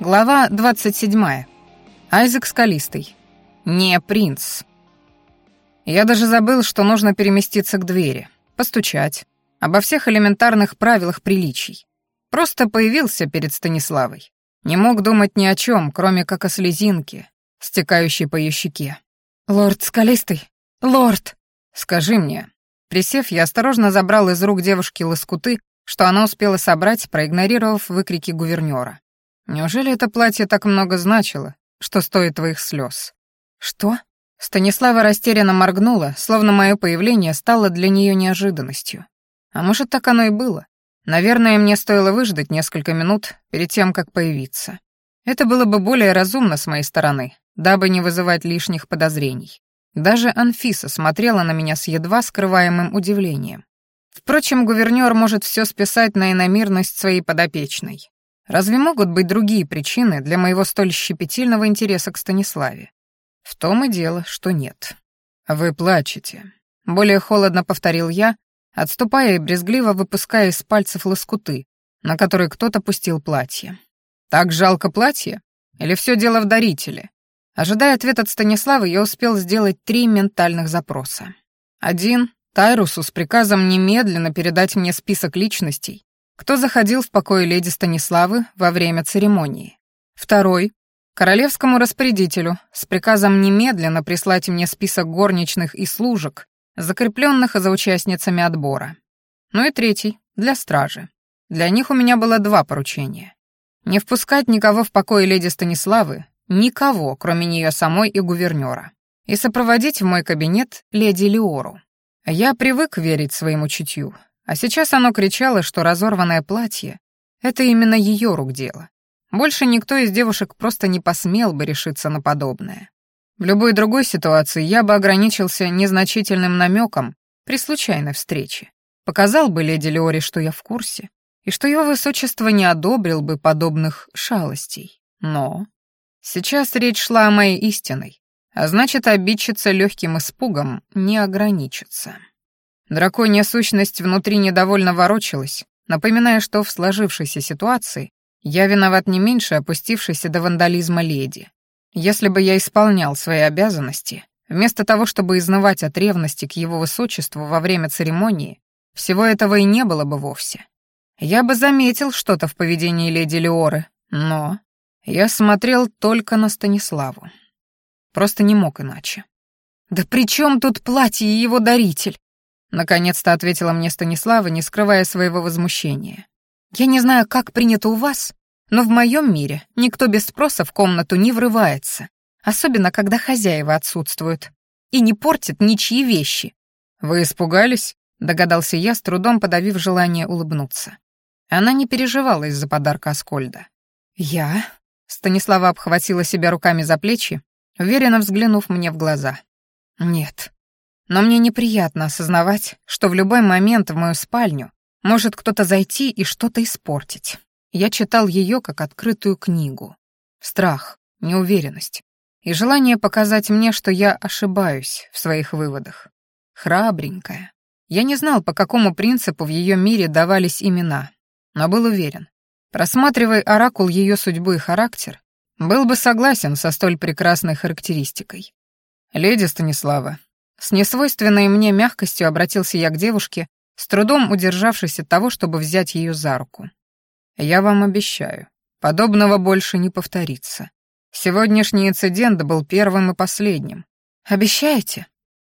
Глава 27. Айзек Скалистый. Не принц. Я даже забыл, что нужно переместиться к двери, постучать, обо всех элементарных правилах приличий. Просто появился перед Станиславой. Не мог думать ни о чем, кроме как о слезинке, стекающей по ее щеке. «Лорд Скалистый! Лорд!» «Скажи мне». Присев, я осторожно забрал из рук девушки лоскуты, что она успела собрать, проигнорировав выкрики гувернера. Неужели это платье так много значило, что стоит твоих слез? Что? Станислава растерянно моргнула, словно мое появление стало для нее неожиданностью. А может, так оно и было. Наверное, мне стоило выждать несколько минут перед тем, как появиться. Это было бы более разумно с моей стороны, дабы не вызывать лишних подозрений. Даже Анфиса смотрела на меня с едва скрываемым удивлением. Впрочем, гувернёр может все списать на иномирность своей подопечной. Разве могут быть другие причины для моего столь щепетильного интереса к Станиславе? В том и дело, что нет. Вы плачете. Более холодно повторил я, отступая и брезгливо выпуская из пальцев лоскуты, на которые кто-то пустил платье. Так жалко платье? Или все дело в дарителе? Ожидая ответ от Станислава, я успел сделать три ментальных запроса. Один — Тайрусу с приказом немедленно передать мне список личностей, кто заходил в покое леди Станиславы во время церемонии. Второй — королевскому распорядителю с приказом немедленно прислать мне список горничных и служек, закрепленных за участницами отбора. Ну и третий — для стражи. Для них у меня было два поручения. Не впускать никого в покое леди Станиславы, никого, кроме нее самой и гувернера, и сопроводить в мой кабинет леди Леору. Я привык верить своему чутью, а сейчас оно кричало, что разорванное платье — это именно ее рук дело. Больше никто из девушек просто не посмел бы решиться на подобное. В любой другой ситуации я бы ограничился незначительным намеком при случайной встрече. Показал бы леди Леори, что я в курсе, и что его высочество не одобрил бы подобных шалостей. Но сейчас речь шла о моей истиной, а значит, обидчица легким испугом не ограничится. Драконья сущность внутри недовольно ворочалась, напоминая, что в сложившейся ситуации я виноват не меньше опустившейся до вандализма леди. Если бы я исполнял свои обязанности, вместо того, чтобы изнывать от ревности к его высочеству во время церемонии, всего этого и не было бы вовсе. Я бы заметил что-то в поведении леди Леоры, но я смотрел только на Станиславу. Просто не мог иначе. «Да при чем тут платье и его даритель?» Наконец-то ответила мне Станислава, не скрывая своего возмущения. «Я не знаю, как принято у вас, но в моем мире никто без спроса в комнату не врывается, особенно когда хозяева отсутствуют, и не портит ничьи вещи». «Вы испугались?» — догадался я, с трудом подавив желание улыбнуться. Она не переживала из-за подарка Аскольда. «Я?» — Станислава обхватила себя руками за плечи, уверенно взглянув мне в глаза. «Нет, но мне неприятно осознавать, что в любой момент в мою спальню может кто-то зайти и что-то испортить. Я читал ее как открытую книгу. Страх, неуверенность и желание показать мне, что я ошибаюсь в своих выводах. Храбренькая. Я не знал, по какому принципу в ее мире давались имена, но был уверен. Просматривая оракул ее судьбы и характер, был бы согласен со столь прекрасной характеристикой. «Леди Станислава, с несвойственной мне мягкостью обратился я к девушке, с трудом удержавшись от того, чтобы взять ее за руку. «Я вам обещаю, подобного больше не повторится. Сегодняшний инцидент был первым и последним. Обещаете?»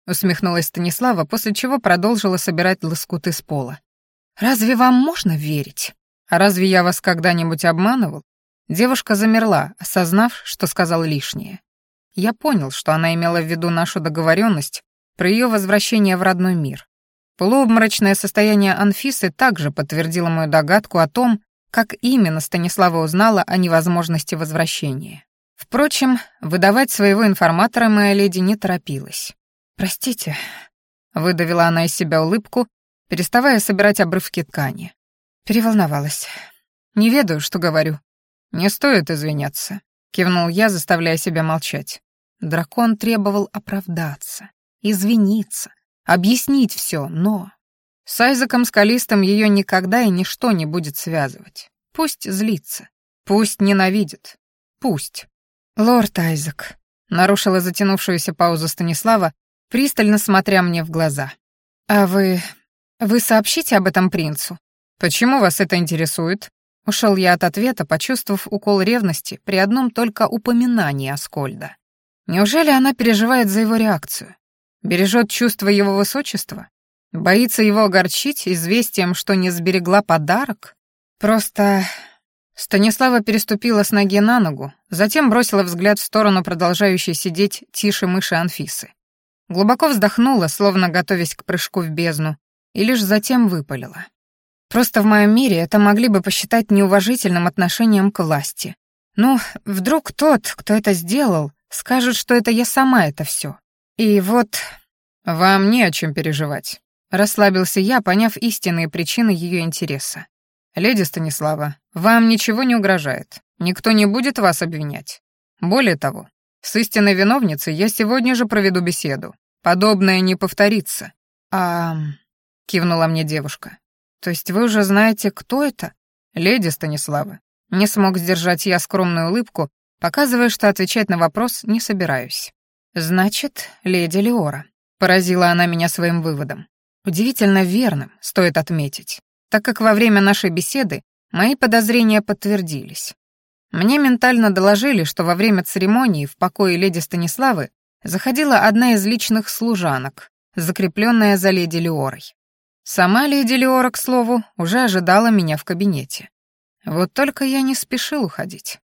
усмехнулась Станислава, после чего продолжила собирать лоскуты с пола. «Разве вам можно верить? А разве я вас когда-нибудь обманывал?» Девушка замерла, осознав, что сказал лишнее. Я понял, что она имела в виду нашу договоренность про ее возвращение в родной мир. Полуобморочное состояние Анфисы также подтвердило мою догадку о том, как именно Станислава узнала о невозможности возвращения. Впрочем, выдавать своего информатора моя леди не торопилась. «Простите», — выдавила она из себя улыбку, переставая собирать обрывки ткани. Переволновалась. «Не ведаю, что говорю». «Не стоит извиняться», — кивнул я, заставляя себя молчать. Дракон требовал оправдаться извиниться, объяснить все, но... С Айзеком Скалистым ее никогда и ничто не будет связывать. Пусть злится. Пусть ненавидит. Пусть. Лорд Айзек, нарушила затянувшуюся паузу Станислава, пристально смотря мне в глаза. А вы... вы сообщите об этом принцу? Почему вас это интересует? Ушел я от ответа, почувствовав укол ревности при одном только упоминании Аскольда. Неужели она переживает за его реакцию? Бережет чувство его высочества? Боится его огорчить известием, что не сберегла подарок? Просто... Станислава переступила с ноги на ногу, затем бросила взгляд в сторону продолжающей сидеть тише мыши Анфисы. Глубоко вздохнула, словно готовясь к прыжку в бездну, и лишь затем выпалила. Просто в моем мире это могли бы посчитать неуважительным отношением к власти. Ну, вдруг тот, кто это сделал, скажет, что это я сама это все. И вот... Вам не о чем переживать. Расслабился я, поняв истинные причины ее интереса. «Леди Станислава, вам ничего не угрожает. Никто не будет вас обвинять. Более того, с истинной виновницей я сегодня же проведу беседу. Подобное не повторится». «А...» — кивнула мне девушка. «То есть вы уже знаете, кто это?» «Леди Станислава». Не смог сдержать я скромную улыбку, показывая, что отвечать на вопрос не собираюсь. «Значит, леди Леора», — поразила она меня своим выводом. Удивительно верным, стоит отметить, так как во время нашей беседы мои подозрения подтвердились. Мне ментально доложили, что во время церемонии в покое леди Станиславы заходила одна из личных служанок, закрепленная за леди Леорой. Сама леди Леора, к слову, уже ожидала меня в кабинете. Вот только я не спешил уходить.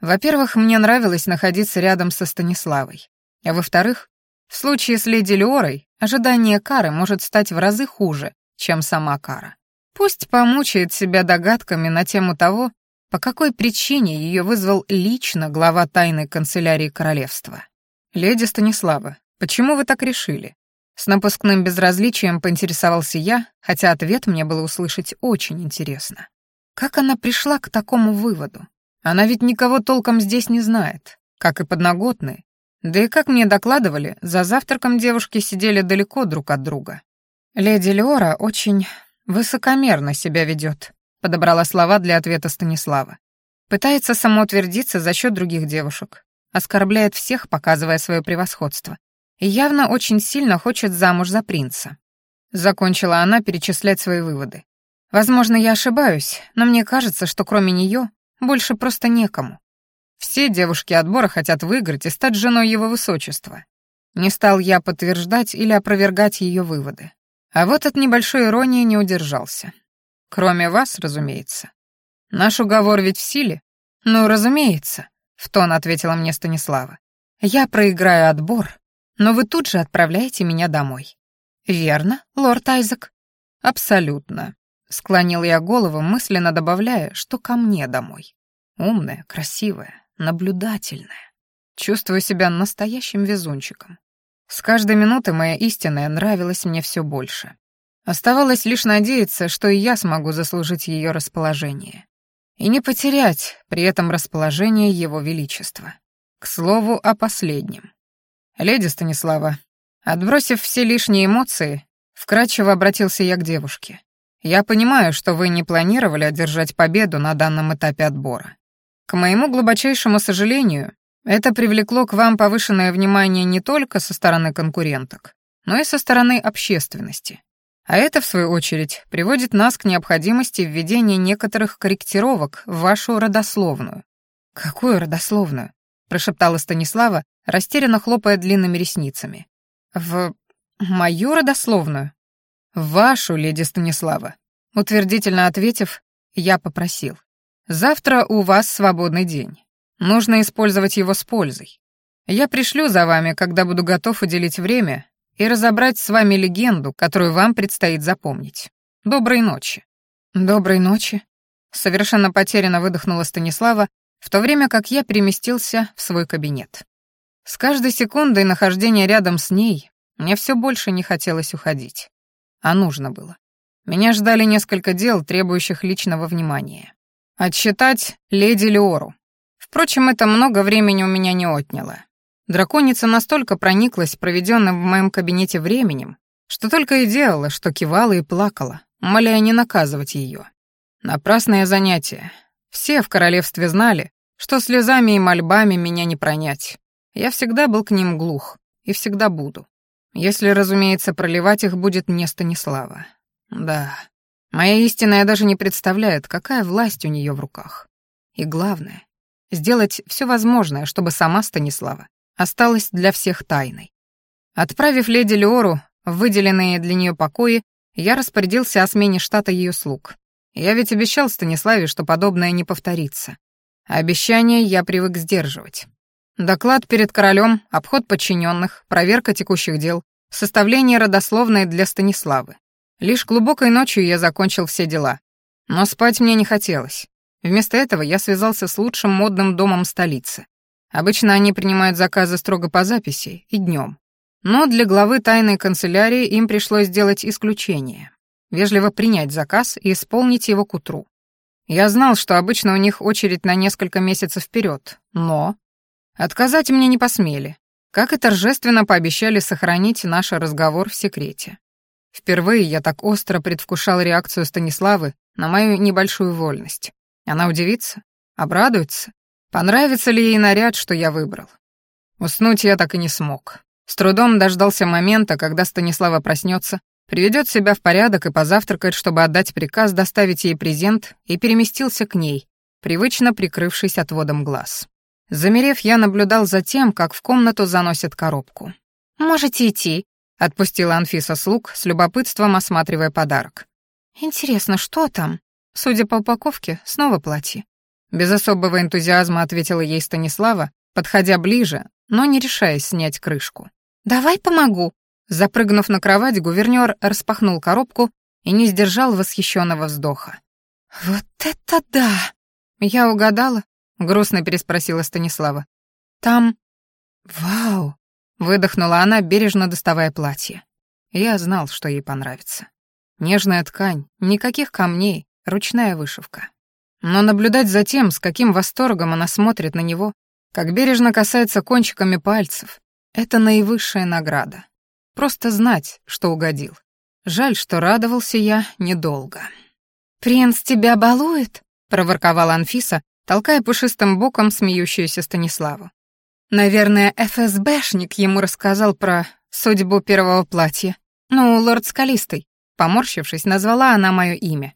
Во-первых, мне нравилось находиться рядом со Станиславой. А во-вторых, в случае с леди Леорой ожидание кары может стать в разы хуже, чем сама кара. Пусть помучает себя догадками на тему того, по какой причине ее вызвал лично глава тайной канцелярии королевства. «Леди Станислава, почему вы так решили?» С напускным безразличием поинтересовался я, хотя ответ мне было услышать очень интересно. Как она пришла к такому выводу? Она ведь никого толком здесь не знает, как и подноготные, да и, как мне докладывали, за завтраком девушки сидели далеко друг от друга. «Леди Леора очень высокомерно себя ведет», — подобрала слова для ответа Станислава. «Пытается самоутвердиться за счет других девушек, оскорбляет всех, показывая свое превосходство, и явно очень сильно хочет замуж за принца». Закончила она перечислять свои выводы. «Возможно, я ошибаюсь, но мне кажется, что кроме нее больше просто некому. Все девушки отбора хотят выиграть и стать женой его высочества. Не стал я подтверждать или опровергать ее выводы. А вот от небольшой иронии не удержался. Кроме вас, разумеется. Наш уговор ведь в силе? Ну, разумеется, в тон ответила мне Станислава. Я проиграю отбор, но вы тут же отправляете меня домой. Верно, лорд Айзек? Абсолютно. Склонил я голову, мысленно добавляя, что ко мне домой. Умная, красивая, наблюдательная. Чувствую себя настоящим везунчиком. С каждой минутой моя истинная нравилась мне все больше. Оставалось лишь надеяться, что и я смогу заслужить ее расположение. И не потерять при этом расположение его величества. К слову о последнем. «Леди Станислава, отбросив все лишние эмоции, вкратчиво обратился я к девушке. Я понимаю, что вы не планировали одержать победу на данном этапе отбора. К моему глубочайшему сожалению, это привлекло к вам повышенное внимание не только со стороны конкуренток, но и со стороны общественности. А это, в свою очередь, приводит нас к необходимости введения некоторых корректировок в вашу родословную. «Какую родословную?» — прошептала Станислава, растерянно хлопая длинными ресницами. «В мою родословную?» «В вашу, леди Станислава», — утвердительно ответив, я попросил. Завтра у вас свободный день. Нужно использовать его с пользой. Я пришлю за вами, когда буду готов уделить время и разобрать с вами легенду, которую вам предстоит запомнить. Доброй ночи. Доброй ночи. Совершенно потерянно выдохнула Станислава, в то время как я переместился в свой кабинет. С каждой секундой нахождения рядом с ней мне все больше не хотелось уходить. А нужно было. Меня ждали несколько дел, требующих личного внимания. Отсчитать леди Леору. Впрочем, это много времени у меня не отняло. Драконица настолько прониклась проведенным в моем кабинете временем, что только и делала, что кивала и плакала, моляя не наказывать ее. Напрасное занятие. Все в королевстве знали, что слезами и мольбами меня не пронять. Я всегда был к ним глух и всегда буду. Если, разумеется, проливать их будет не Станислава. Да, моя истинная даже не представляет, какая власть у нее в руках. И главное, сделать все возможное, чтобы сама Станислава осталась для всех тайной. Отправив леди Леору в выделенные для нее покои, я распорядился о смене штата ее слуг. Я ведь обещал Станиславе, что подобное не повторится. Обещания я привык сдерживать. Доклад перед королем, обход подчиненных, проверка текущих дел, составление родословной для Станиславы. Лишь глубокой ночью я закончил все дела. Но спать мне не хотелось. Вместо этого я связался с лучшим модным домом столицы. Обычно они принимают заказы строго по записи и днем. Но для главы тайной канцелярии им пришлось сделать исключение. Вежливо принять заказ и исполнить его к утру. Я знал, что обычно у них очередь на несколько месяцев вперед, но... Отказать мне не посмели, как и торжественно пообещали сохранить наш разговор в секрете. Впервые я так остро предвкушал реакцию Станиславы на мою небольшую вольность. Она удивится, обрадуется, понравится ли ей наряд, что я выбрал. Уснуть я так и не смог. С трудом дождался момента, когда Станислава проснется приведет себя в порядок и позавтракает, чтобы отдать приказ доставить ей презент, и переместился к ней, привычно прикрывшись отводом глаз. Замерев, я наблюдал за тем, как в комнату заносят коробку. «Можете идти», — отпустила Анфиса слуг, с любопытством осматривая подарок. «Интересно, что там?» Судя по упаковке, снова платье. Без особого энтузиазма ответила ей Станислава, подходя ближе, но не решаясь снять крышку. «Давай помогу», Запрыгнув на кровать, гувернер распахнул коробку и не сдержал восхищенного вздоха. «Вот это да!» «Я угадала?» — грустно переспросила Станислава. «Там...» «Вау!» — выдохнула она, бережно доставая платье. Я знал, что ей понравится. Нежная ткань, никаких камней, ручная вышивка. Но наблюдать за тем, с каким восторгом она смотрит на него, как бережно касается кончиками пальцев, это наивысшая награда. Просто знать, что угодил. Жаль, что радовался я недолго. «Принц тебя балует?» — проворковала Анфиса, толкая пушистым боком смеющуюся Станиславу. «Наверное, ФСБшник ему рассказал про судьбу первого платья. Ну, лорд Скалистый». Поморщившись, назвала она мое имя.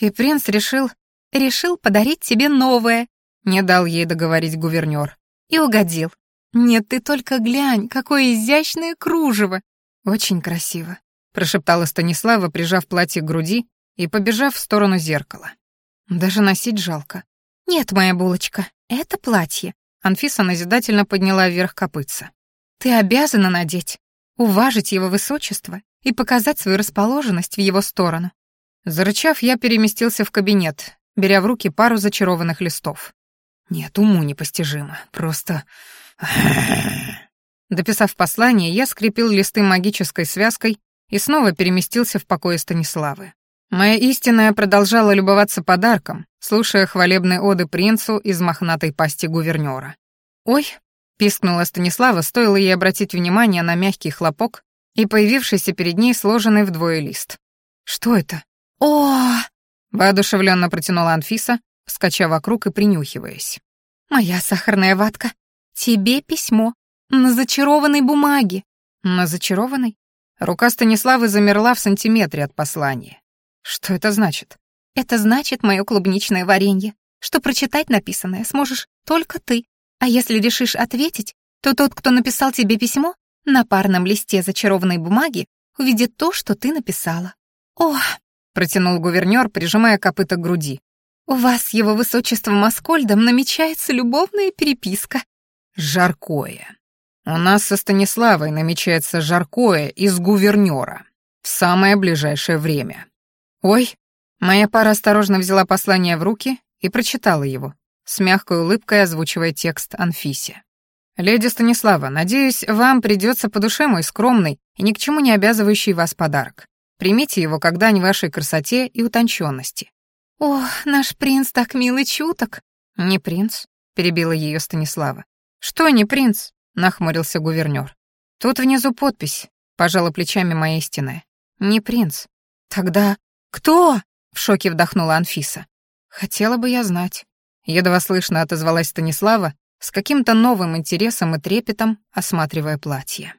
И принц решил... решил подарить тебе новое. Не дал ей договорить гувернёр. И угодил. Нет, ты только глянь, какое изящное кружево. «Очень красиво», — прошептала Станислава, прижав платье к груди и побежав в сторону зеркала. «Даже носить жалко». «Нет, моя булочка, это платье». Анфиса назидательно подняла вверх копытца. «Ты обязана надеть, уважить его высочество и показать свою расположенность в его сторону». Зарычав, я переместился в кабинет, беря в руки пару зачарованных листов. Нет, уму непостижимо. Просто... Дописав послание, я скрепил листы магической связкой и снова переместился в покое Станиславы. Моя истинная продолжала любоваться подарком, слушая хвалебные оды принцу из мохнатой пасти гувернера. «Ой!» — пискнула Станислава, стоило ей обратить внимание на мягкий хлопок и появившийся перед ней сложенный вдвое лист. «Что это?» «О!» — воодушевленно протянула Анфиса, скача вокруг и принюхиваясь. «Моя сахарная ватка, тебе письмо. На зачарованной бумаге. На зачарованной? Рука Станиславы замерла в сантиметре от послания. Что это значит? Это значит мое клубничное варенье, что прочитать написанное сможешь только ты. А если решишь ответить, то тот, кто написал тебе письмо, на парном листе зачарованной бумаги увидит то, что ты написала. О, протянул гувернёр, прижимая копыта к груди. У вас его высочеством Аскольдом намечается любовная переписка. Жаркое. У нас со Станиславой намечается жаркое из гувернера в самое ближайшее время. Ой, моя пара осторожно взяла послание в руки и прочитала его, с мягкой улыбкой озвучивая текст Анфисе. «Леди Станислава, надеюсь, вам придется по душе мой скромный и ни к чему не обязывающий вас подарок. Примите его как дань вашей красоте и утонченности. «О, наш принц так милый чуток!» «Не принц», — перебила ее Станислава. «Что не принц? нахмурился гувернёр. Тут внизу подпись, пожала плечами моя истинная. Не принц. Тогда кто? В шоке вдохнула Анфиса. Хотела бы я знать. едва слышно отозвалась Станислава, с каким-то новым интересом и трепетом осматривая платье.